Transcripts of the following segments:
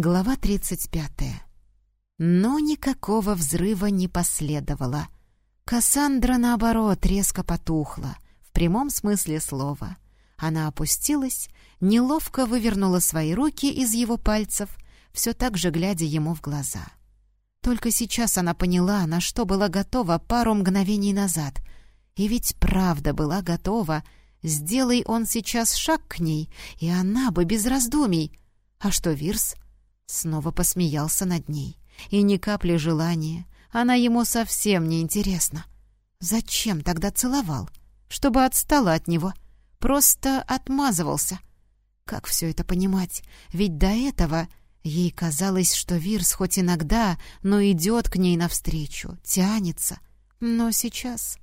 Глава 35. Но никакого взрыва не последовало. Кассандра, наоборот, резко потухла, в прямом смысле слова. Она опустилась, неловко вывернула свои руки из его пальцев, все так же глядя ему в глаза. Только сейчас она поняла, на что была готова пару мгновений назад. И ведь правда была готова. Сделай он сейчас шаг к ней, и она бы без раздумий. А что Вирс? — Снова посмеялся над ней. И ни капли желания. Она ему совсем не интересна. Зачем тогда целовал? Чтобы отстала от него. Просто отмазывался. Как все это понимать? Ведь до этого ей казалось, что Вирс хоть иногда, но идет к ней навстречу, тянется. Но сейчас...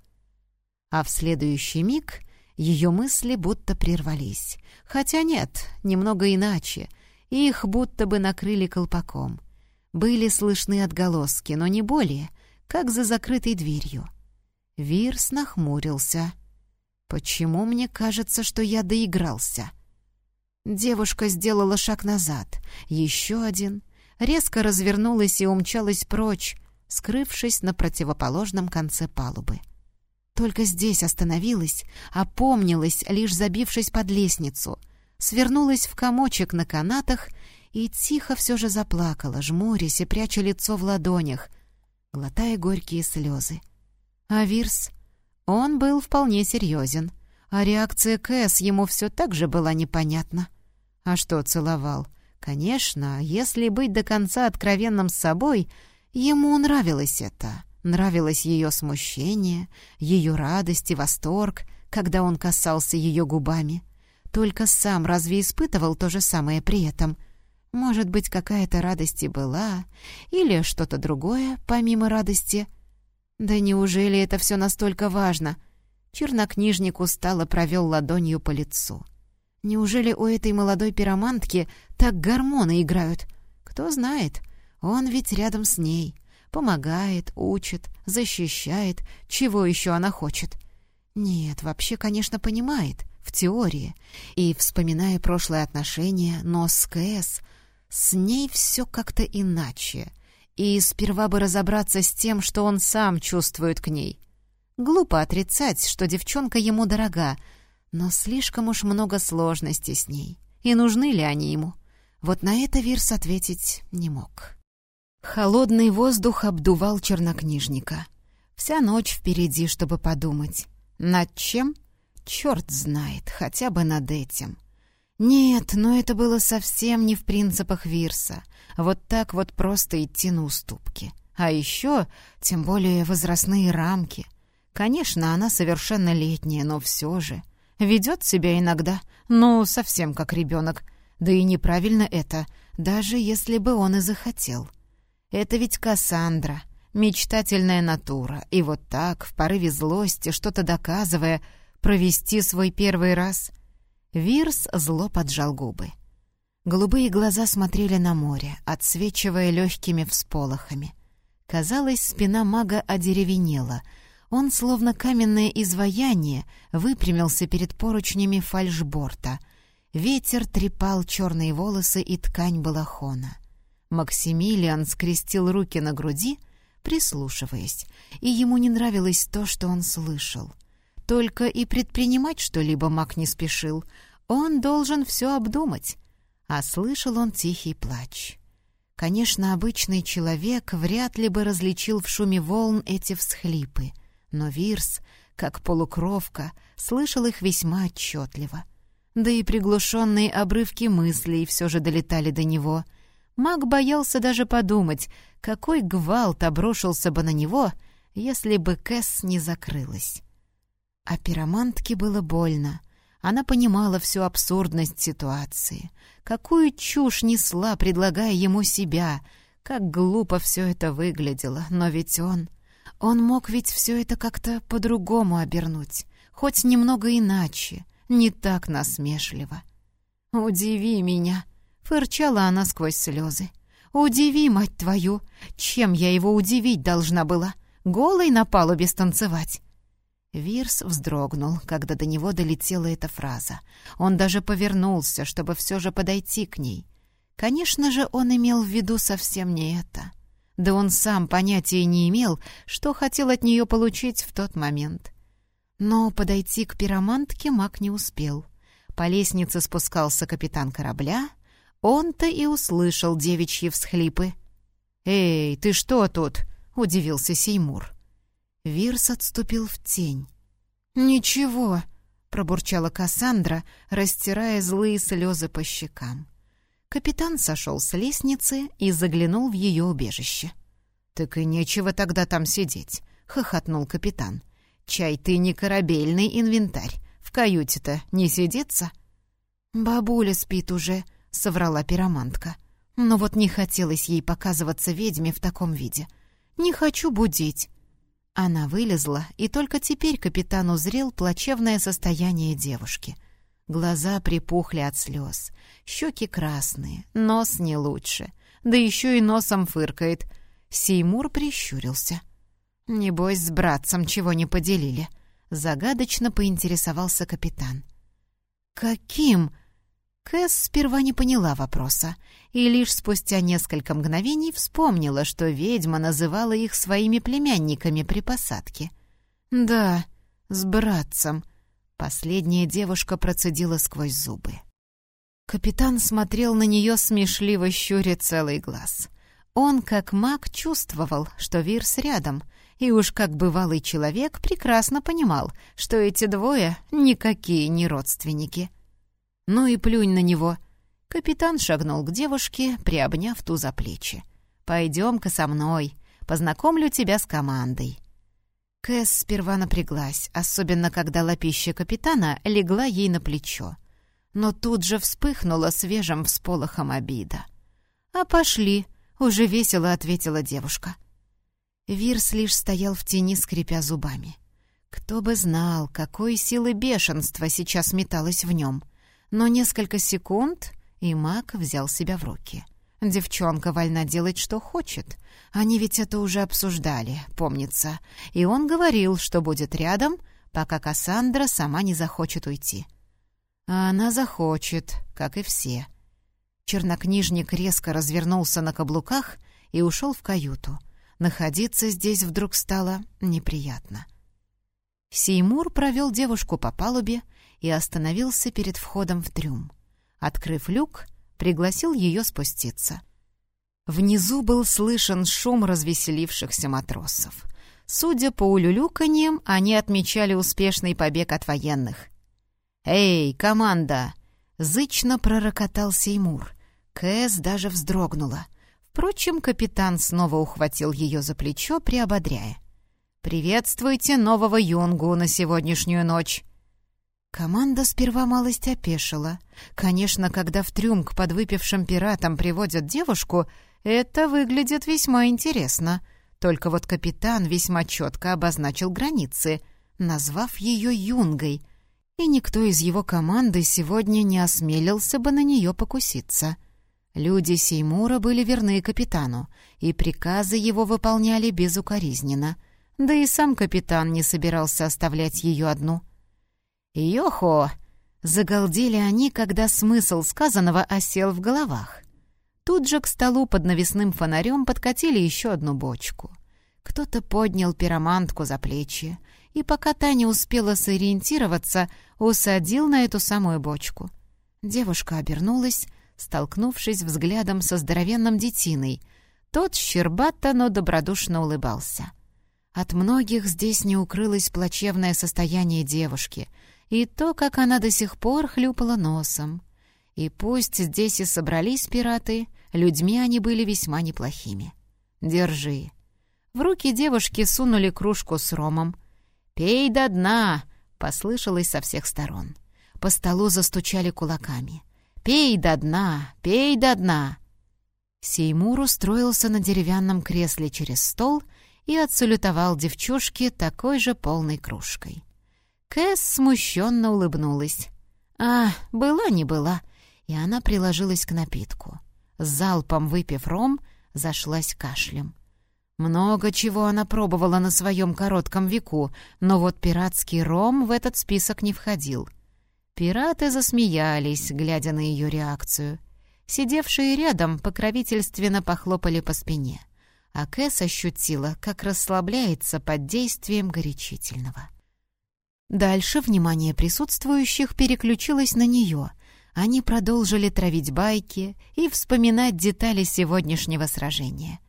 А в следующий миг ее мысли будто прервались. Хотя нет, немного иначе — их будто бы накрыли колпаком. Были слышны отголоски, но не более, как за закрытой дверью. Вирс нахмурился. «Почему мне кажется, что я доигрался?» Девушка сделала шаг назад, еще один, резко развернулась и умчалась прочь, скрывшись на противоположном конце палубы. Только здесь остановилась, опомнилась, лишь забившись под лестницу — свернулась в комочек на канатах и тихо все же заплакала, жмурясь и пряча лицо в ладонях, глотая горькие слезы. А Вирс? Он был вполне серьезен, а реакция Кэс ему все так же была непонятна. А что целовал? Конечно, если быть до конца откровенным с собой, ему нравилось это. Нравилось ее смущение, ее радость и восторг, когда он касался ее губами — только сам разве испытывал то же самое при этом? Может быть, какая-то радость и была, или что-то другое, помимо радости? Да неужели это все настолько важно? Чернокнижник устало провел ладонью по лицу. Неужели у этой молодой пиромантки так гормоны играют? Кто знает, он ведь рядом с ней. Помогает, учит, защищает, чего еще она хочет. Нет, вообще, конечно, понимает — в теории, и, вспоминая прошлые отношения, но с КС, с ней все как-то иначе, и сперва бы разобраться с тем, что он сам чувствует к ней. Глупо отрицать, что девчонка ему дорога, но слишком уж много сложностей с ней, и нужны ли они ему? Вот на это Вирс ответить не мог. Холодный воздух обдувал чернокнижника. Вся ночь впереди, чтобы подумать. Над чем? Черт знает, хотя бы над этим. Нет, но это было совсем не в принципах Вирса. Вот так вот просто идти на уступки. А еще, тем более, возрастные рамки. Конечно, она совершеннолетняя, но все же. Ведет себя иногда, ну, совсем как ребенок. Да и неправильно это, даже если бы он и захотел. Это ведь Кассандра, мечтательная натура. И вот так, в порыве злости, что-то доказывая, провести свой первый раз. Вирс зло поджал губы. Голубые глаза смотрели на море, отсвечивая легкими всполохами. Казалось, спина мага одеревенела. Он, словно каменное изваяние, выпрямился перед поручнями фальшборта. Ветер трепал черные волосы и ткань балахона. Максимилиан скрестил руки на груди, прислушиваясь, и ему не нравилось то, что он слышал — только и предпринимать что-либо маг не спешил. Он должен все обдумать. А слышал он тихий плач. Конечно, обычный человек вряд ли бы различил в шуме волн эти всхлипы, но Вирс, как полукровка, слышал их весьма отчетливо. Да и приглушенные обрывки мыслей все же долетали до него. Маг боялся даже подумать, какой гвалт обрушился бы на него, если бы Кэс не закрылась. А пиромантке было больно. Она понимала всю абсурдность ситуации. Какую чушь несла, предлагая ему себя. Как глупо все это выглядело. Но ведь он... Он мог ведь все это как-то по-другому обернуть. Хоть немного иначе. Не так насмешливо. «Удиви меня!» — фырчала она сквозь слезы. «Удиви, мать твою! Чем я его удивить должна была? Голой на палубе станцевать? Вирс вздрогнул, когда до него долетела эта фраза. Он даже повернулся, чтобы все же подойти к ней. Конечно же, он имел в виду совсем не это. Да он сам понятия не имел, что хотел от нее получить в тот момент. Но подойти к пиромантке маг не успел. По лестнице спускался капитан корабля, он-то и услышал девичьи всхлипы. «Эй, ты что тут?» — удивился Сеймур. Вирс отступил в тень. «Ничего», — пробурчала Кассандра, растирая злые слезы по щекам. Капитан сошел с лестницы и заглянул в ее убежище. «Так и нечего тогда там сидеть», — хохотнул капитан. «Чай ты не корабельный инвентарь. В каюте-то не сидится?» «Бабуля спит уже», — соврала пиромантка. Но вот не хотелось ей показываться ведьме в таком виде. «Не хочу будить». Она вылезла, и только теперь капитан узрел плачевное состояние девушки. Глаза припухли от слез, щеки красные, нос не лучше, да еще и носом фыркает. Сеймур прищурился. «Небось, с братцем чего не поделили», — загадочно поинтересовался капитан. «Каким?» Кэс сперва не поняла вопроса и лишь спустя несколько мгновений вспомнила, что ведьма называла их своими племянниками при посадке. «Да, с братцем», — последняя девушка процедила сквозь зубы. Капитан смотрел на нее смешливо щуря целый глаз. Он, как маг, чувствовал, что Вирс рядом, и уж как бывалый человек прекрасно понимал, что эти двое никакие не родственники — «Ну и плюнь на него!» Капитан шагнул к девушке, приобняв ту за плечи. «Пойдем-ка со мной, познакомлю тебя с командой». Кэс сперва напряглась, особенно когда лапища капитана легла ей на плечо. Но тут же вспыхнула свежим всполохом обида. «А пошли!» — уже весело ответила девушка. Вирс лишь стоял в тени, скрипя зубами. Кто бы знал, какой силы бешенства сейчас металось в нем — но несколько секунд, и маг взял себя в руки. Девчонка вольна делать, что хочет. Они ведь это уже обсуждали, помнится. И он говорил, что будет рядом, пока Кассандра сама не захочет уйти. А она захочет, как и все. Чернокнижник резко развернулся на каблуках и ушел в каюту. Находиться здесь вдруг стало неприятно. Сеймур провел девушку по палубе и остановился перед входом в трюм. Открыв люк, пригласил ее спуститься. Внизу был слышен шум развеселившихся матросов. Судя по улюлюканьям, они отмечали успешный побег от военных. «Эй, команда!» — зычно пророкотал Сеймур. Кэс даже вздрогнула. Впрочем, капитан снова ухватил ее за плечо, приободряя. «Приветствуйте нового юнгу на сегодняшнюю ночь!» Команда сперва малость опешила. Конечно, когда в трюм к подвыпившим пиратам приводят девушку, это выглядит весьма интересно. Только вот капитан весьма четко обозначил границы, назвав ее юнгой, и никто из его команды сегодня не осмелился бы на нее покуситься. Люди Сеймура были верны капитану, и приказы его выполняли безукоризненно. Да и сам капитан не собирался оставлять ее одну — «Йохо!» — загалдели они, когда смысл сказанного осел в головах. Тут же к столу под навесным фонарем подкатили еще одну бочку. Кто-то поднял пиромантку за плечи, и пока та не успела сориентироваться, усадил на эту самую бочку. Девушка обернулась, столкнувшись взглядом со здоровенным детиной. Тот щербато, но добродушно улыбался. От многих здесь не укрылось плачевное состояние девушки — и то, как она до сих пор хлюпала носом. И пусть здесь и собрались пираты, людьми они были весьма неплохими. «Держи». В руки девушки сунули кружку с ромом. «Пей до дна!» — послышалось со всех сторон. По столу застучали кулаками. «Пей до дна! Пей до дна!» Сеймур устроился на деревянном кресле через стол и отсалютовал девчушке такой же полной кружкой. Кэс смущенно улыбнулась. А, была не была. И она приложилась к напитку. Залпом выпив ром, зашлась кашлем. Много чего она пробовала на своем коротком веку, но вот пиратский ром в этот список не входил. Пираты засмеялись, глядя на ее реакцию. Сидевшие рядом покровительственно похлопали по спине, а Кэс ощутила, как расслабляется под действием горячительного. Дальше внимание присутствующих переключилось на нее. Они продолжили травить байки и вспоминать детали сегодняшнего сражения.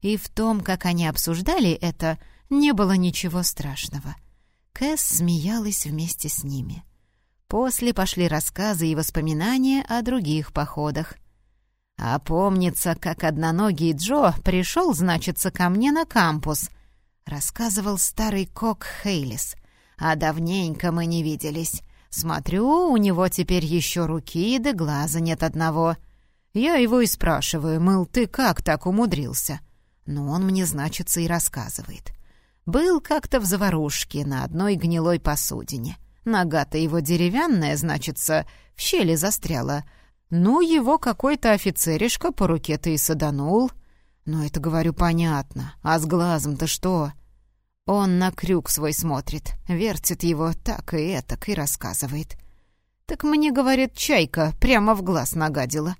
И в том, как они обсуждали это, не было ничего страшного. Кэс смеялась вместе с ними. После пошли рассказы и воспоминания о других походах. А помнится, как одноногий Джо пришел, значится, ко мне на кампус, рассказывал старый кок Хейлис — а давненько мы не виделись. Смотрю, у него теперь еще руки да глаза нет одного. Я его и спрашиваю, мыл, ты как так умудрился? Но он мне, значится, и рассказывает. Был как-то в заварушке на одной гнилой посудине. Нога-то его деревянная, значится, в щели застряла. Ну, его какой-то офицеришка по руке-то и саданул. Ну, это, говорю, понятно. А с глазом-то что?» Он на крюк свой смотрит, вертит его так и этак и рассказывает. «Так мне, говорит, чайка прямо в глаз нагадила».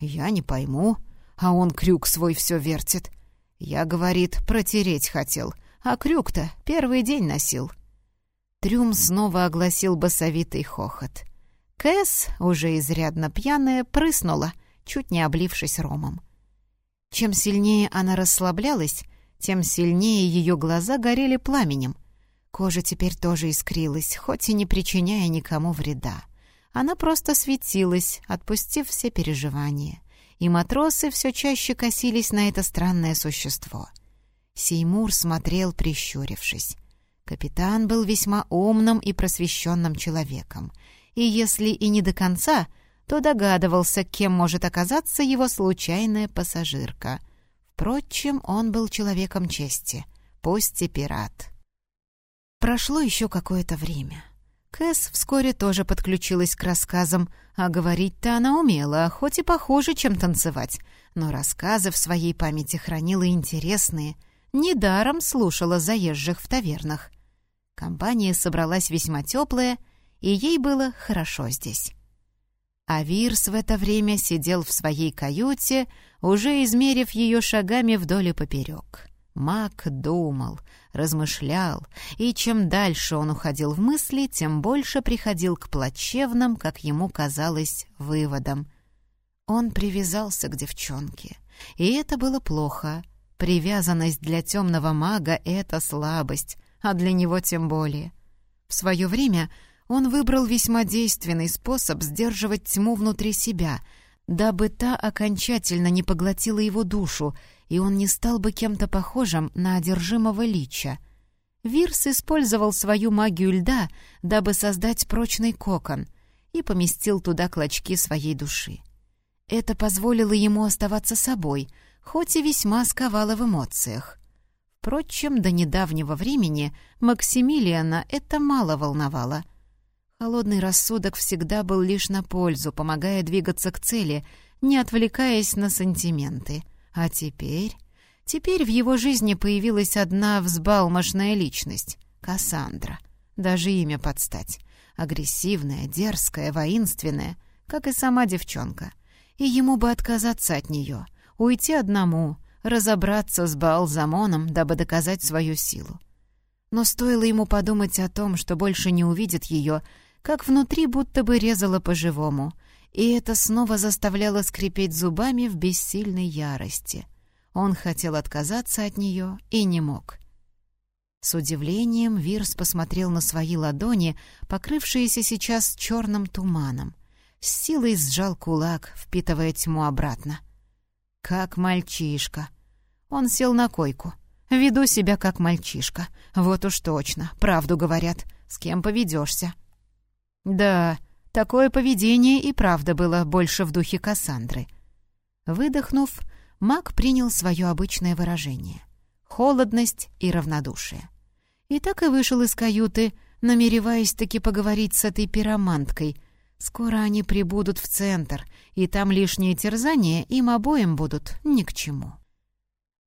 «Я не пойму, а он крюк свой все вертит». Я, говорит, протереть хотел, а крюк-то первый день носил. Трюм снова огласил басовитый хохот. Кэс, уже изрядно пьяная, прыснула, чуть не облившись ромом. Чем сильнее она расслаблялась, тем сильнее ее глаза горели пламенем. Кожа теперь тоже искрилась, хоть и не причиняя никому вреда. Она просто светилась, отпустив все переживания. И матросы все чаще косились на это странное существо. Сеймур смотрел, прищурившись. Капитан был весьма умным и просвещенным человеком. И если и не до конца, то догадывался, кем может оказаться его случайная пассажирка — Впрочем, он был человеком чести, пусть и пират. Прошло еще какое-то время. Кэс вскоре тоже подключилась к рассказам, а говорить-то она умела, хоть и похуже, чем танцевать, но рассказы в своей памяти хранила интересные, недаром слушала заезжих в тавернах. Компания собралась весьма теплая, и ей было хорошо здесь. А Вирс в это время сидел в своей каюте, уже измерив ее шагами вдоль и поперек. Мак думал, размышлял, и чем дальше он уходил в мысли, тем больше приходил к плачевным, как ему казалось, выводам. Он привязался к девчонке, и это было плохо. Привязанность для темного мага — это слабость, а для него тем более. В свое время он выбрал весьма действенный способ сдерживать тьму внутри себя, дабы та окончательно не поглотила его душу, и он не стал бы кем-то похожим на одержимого лича. Вирс использовал свою магию льда, дабы создать прочный кокон, и поместил туда клочки своей души. Это позволило ему оставаться собой, хоть и весьма сковало в эмоциях. Впрочем, до недавнего времени Максимилиана это мало волновало — Холодный рассудок всегда был лишь на пользу, помогая двигаться к цели, не отвлекаясь на сантименты. А теперь... Теперь в его жизни появилась одна взбалмошная личность — Кассандра. Даже имя подстать. Агрессивная, дерзкая, воинственная, как и сама девчонка. И ему бы отказаться от нее, уйти одному, разобраться с Баалзамоном, дабы доказать свою силу. Но стоило ему подумать о том, что больше не увидит ее, как внутри будто бы резало по-живому, и это снова заставляло скрипеть зубами в бессильной ярости. Он хотел отказаться от нее и не мог. С удивлением Вирс посмотрел на свои ладони, покрывшиеся сейчас черным туманом. С силой сжал кулак, впитывая тьму обратно. «Как мальчишка!» Он сел на койку. «Веду себя как мальчишка. Вот уж точно, правду говорят. С кем поведешься?» Да, такое поведение и правда было больше в духе Кассандры. Выдохнув, маг принял свое обычное выражение — холодность и равнодушие. И так и вышел из каюты, намереваясь таки поговорить с этой пироманткой. Скоро они прибудут в центр, и там лишние терзания им обоим будут ни к чему.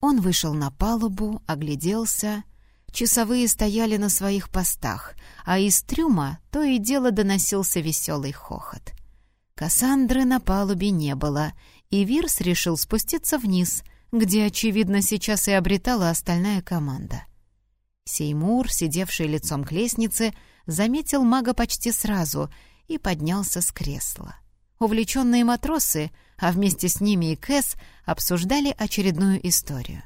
Он вышел на палубу, огляделся — Часовые стояли на своих постах, а из трюма то и дело доносился веселый хохот. Кассандры на палубе не было, и Вирс решил спуститься вниз, где, очевидно, сейчас и обретала остальная команда. Сеймур, сидевший лицом к лестнице, заметил мага почти сразу и поднялся с кресла. Увлеченные матросы, а вместе с ними и Кэс, обсуждали очередную историю.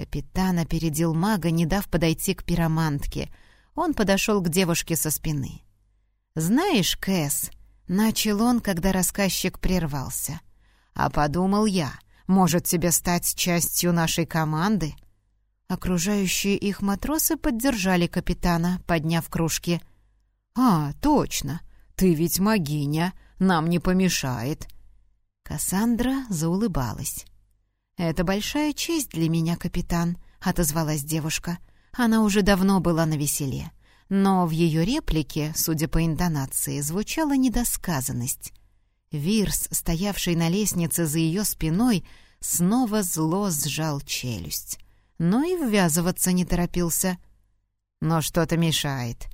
Капитан опередил мага, не дав подойти к пиромантке. Он подошел к девушке со спины. «Знаешь, Кэс», — начал он, когда рассказчик прервался, — «а подумал я, может тебе стать частью нашей команды?» Окружающие их матросы поддержали капитана, подняв кружки. «А, точно, ты ведь магиня, нам не помешает». Кассандра заулыбалась. «Это большая честь для меня, капитан», — отозвалась девушка. Она уже давно была на веселе. Но в ее реплике, судя по интонации, звучала недосказанность. Вирс, стоявший на лестнице за ее спиной, снова зло сжал челюсть. Но и ввязываться не торопился. Но что-то мешает.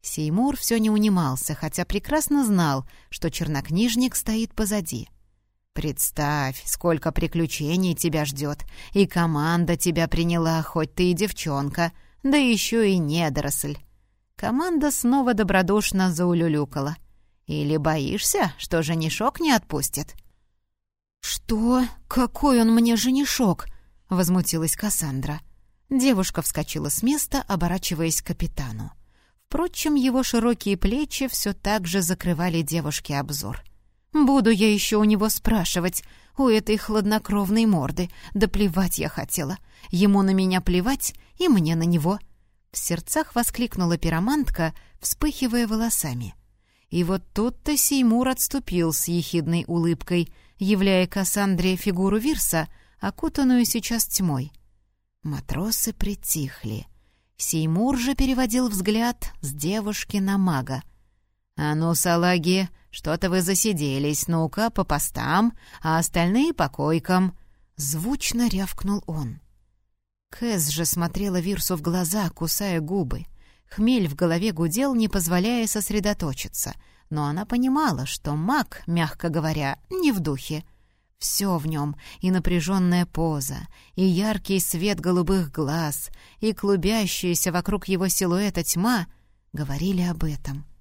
Сеймур все не унимался, хотя прекрасно знал, что чернокнижник стоит позади — Представь, сколько приключений тебя ждет, и команда тебя приняла, хоть ты и девчонка, да еще и недоросль. Команда снова добродушно заулюлюкала. Или боишься, что женишок не отпустит? «Что? Какой он мне женишок?» — возмутилась Кассандра. Девушка вскочила с места, оборачиваясь к капитану. Впрочем, его широкие плечи все так же закрывали девушке обзор — Буду я еще у него спрашивать, у этой хладнокровной морды. Да плевать я хотела. Ему на меня плевать, и мне на него. В сердцах воскликнула пиромантка, вспыхивая волосами. И вот тут-то Сеймур отступил с ехидной улыбкой, являя Кассандре фигуру Вирса, окутанную сейчас тьмой. Матросы притихли. Сеймур же переводил взгляд с девушки на мага. «А ну, салаги, что-то вы засиделись, ну-ка, по постам, а остальные по койкам!» Звучно рявкнул он. Кэс же смотрела Вирсу в глаза, кусая губы. Хмель в голове гудел, не позволяя сосредоточиться, но она понимала, что маг, мягко говоря, не в духе. Все в нем, и напряженная поза, и яркий свет голубых глаз, и клубящаяся вокруг его силуэта тьма говорили об этом —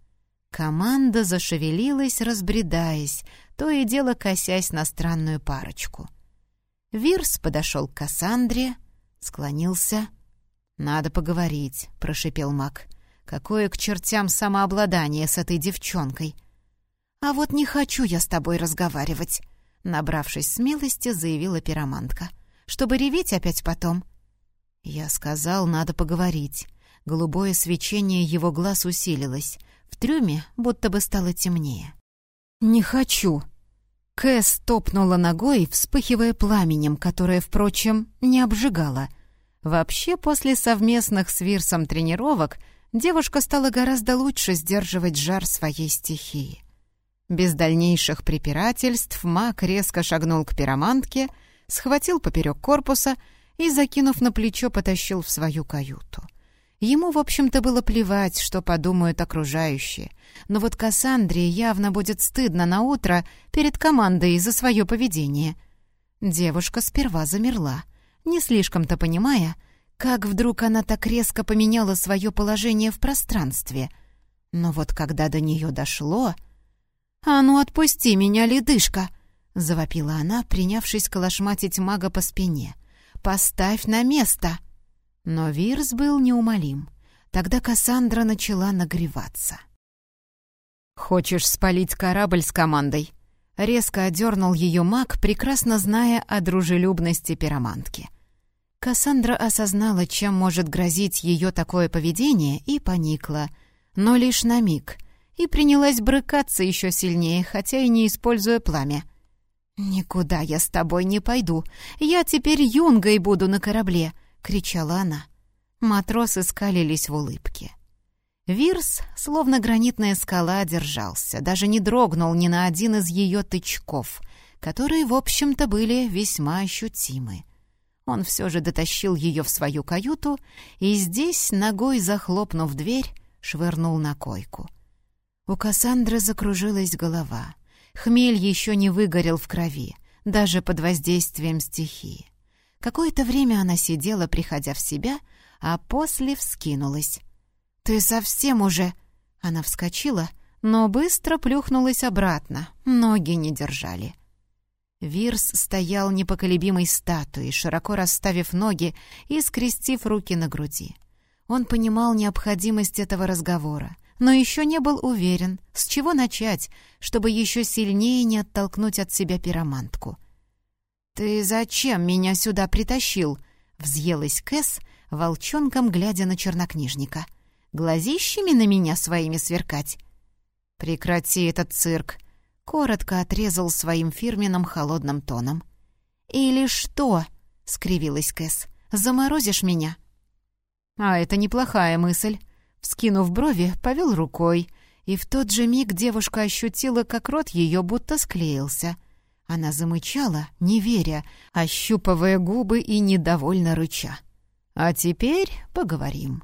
Команда зашевелилась, разбредаясь, то и дело косясь на странную парочку. Вирс подошел к Кассандре, склонился. «Надо поговорить», — прошипел маг. «Какое к чертям самообладание с этой девчонкой!» «А вот не хочу я с тобой разговаривать», — набравшись смелости, заявила пиромантка. «Чтобы реветь опять потом». Я сказал, надо поговорить. Голубое свечение его глаз усилилось. В трюме будто бы стало темнее. «Не хочу!» Кэс топнула ногой, вспыхивая пламенем, которое, впрочем, не обжигало. Вообще, после совместных с Вирсом тренировок девушка стала гораздо лучше сдерживать жар своей стихии. Без дальнейших препирательств маг резко шагнул к пиромантке, схватил поперек корпуса и, закинув на плечо, потащил в свою каюту. Ему, в общем-то, было плевать, что подумают окружающие. Но вот Кассандре явно будет стыдно на утро перед командой за свое поведение. Девушка сперва замерла, не слишком-то понимая, как вдруг она так резко поменяла свое положение в пространстве. Но вот когда до нее дошло... «А ну отпусти меня, ледышка!» — завопила она, принявшись колошматить мага по спине. «Поставь на место!» Но Вирс был неумолим. Тогда Кассандра начала нагреваться. «Хочешь спалить корабль с командой?» Резко одернул ее маг, прекрасно зная о дружелюбности пиромантки. Кассандра осознала, чем может грозить ее такое поведение, и поникла. Но лишь на миг. И принялась брыкаться еще сильнее, хотя и не используя пламя. «Никуда я с тобой не пойду. Я теперь юнгой буду на корабле. — кричала она. Матросы скалились в улыбке. Вирс, словно гранитная скала, держался, даже не дрогнул ни на один из ее тычков, которые, в общем-то, были весьма ощутимы. Он все же дотащил ее в свою каюту и здесь, ногой захлопнув дверь, швырнул на койку. У Кассандры закружилась голова. Хмель еще не выгорел в крови, даже под воздействием стихии. Какое-то время она сидела, приходя в себя, а после вскинулась. «Ты совсем уже...» Она вскочила, но быстро плюхнулась обратно, ноги не держали. Вирс стоял непоколебимой статуей, широко расставив ноги и скрестив руки на груди. Он понимал необходимость этого разговора, но еще не был уверен, с чего начать, чтобы еще сильнее не оттолкнуть от себя пиромантку. «Ты зачем меня сюда притащил?» — взъелась Кэс, волчонком глядя на чернокнижника. «Глазищами на меня своими сверкать?» «Прекрати этот цирк!» — коротко отрезал своим фирменным холодным тоном. «Или что?» — скривилась Кэс. «Заморозишь меня?» «А это неплохая мысль», Вскинув брови, повел рукой, и в тот же миг девушка ощутила, как рот ее будто склеился. Она замычала, не веря, ощупывая губы и недовольно рыча. «А теперь поговорим».